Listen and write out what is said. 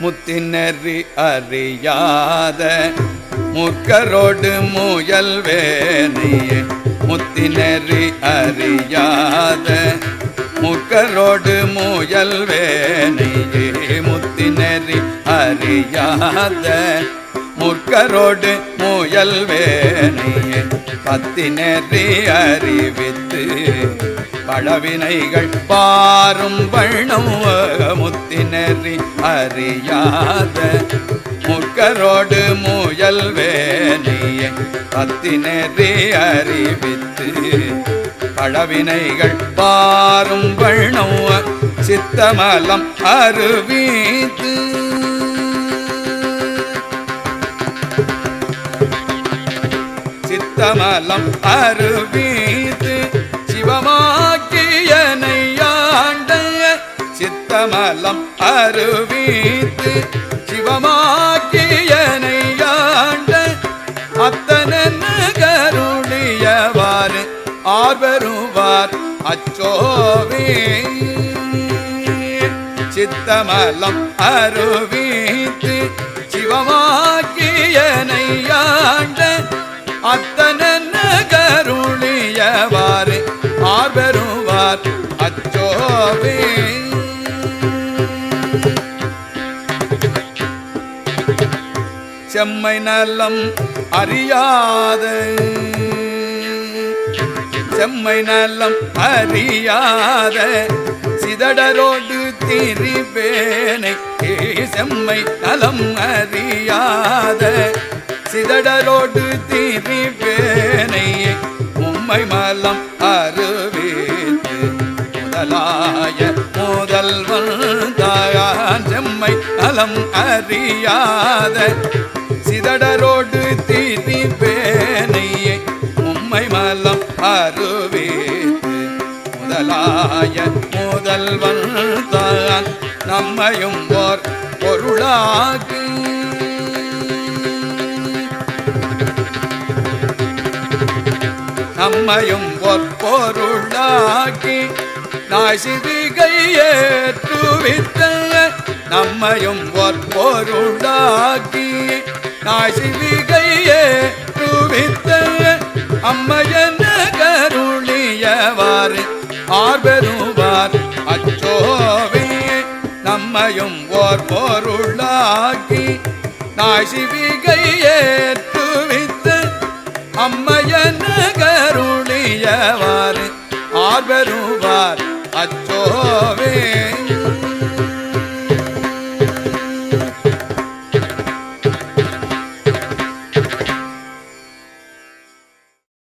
முத்தினறி அறியாத முக்கரோடு முயல் வேணையே. முத்தினறி அறியாத முக்கரோடு முயல் வேணையே. முத்தினறி அறியாத முற்கரோடு முயல்வேனையே பத்தினறி அறிவித்து பழவினைகள் பாரும் வண்ணம் முத்தினறி அறியாத முக்கரோடு முயல் வேலியை பத்தினறி அறிவித்து பழவினைகள் பாரும் வண்ணம் சித்தமலம் அருவித்து. சித்தமலம் அருவித்து சித்தமலம் அருவீத்து சிவமாக்கியனை ஆண்ட அத்தனன் கருளியவாறு ஆர்வருவார் அச்சோவே சித்தமலம் அருவீத்து சிவமாக்கியனை ஆண்ட அத்தனன் கருளியவாறு ஆர்வருவார் அச்சோவே செம்மை நலம் அறியாத. செம்மை நலம் அறியாத. சிதடரோடு திரிவேனை செம்மை நலம் அறியாத. சிதடரோடு திரிவேனை உம்மை மலம் அருவேத்து முதலாய முதல்வன் தாயான் செம்மை நலம் அறியாத. அருவேத்து முதலாய முதல்வன் தான் நம்மையும் ஓர் பொருளாக்கு. நம்மையும் ஒரு பொருளாக்கி ஏற்றுவித்த நம்மையும் ஒரு பொருளாக்கி நாசிவிகை ஏற்றுவித்த அம்மையன கருளியவாறு ஆர்வருவார் அச்சோவே நம்மையும் ஓர் பொருளாக்கி நாசிவிகை ஏற்றுவித்த அம்மையன கருளியவாறு ஆர்வருவார் அச்சோவே.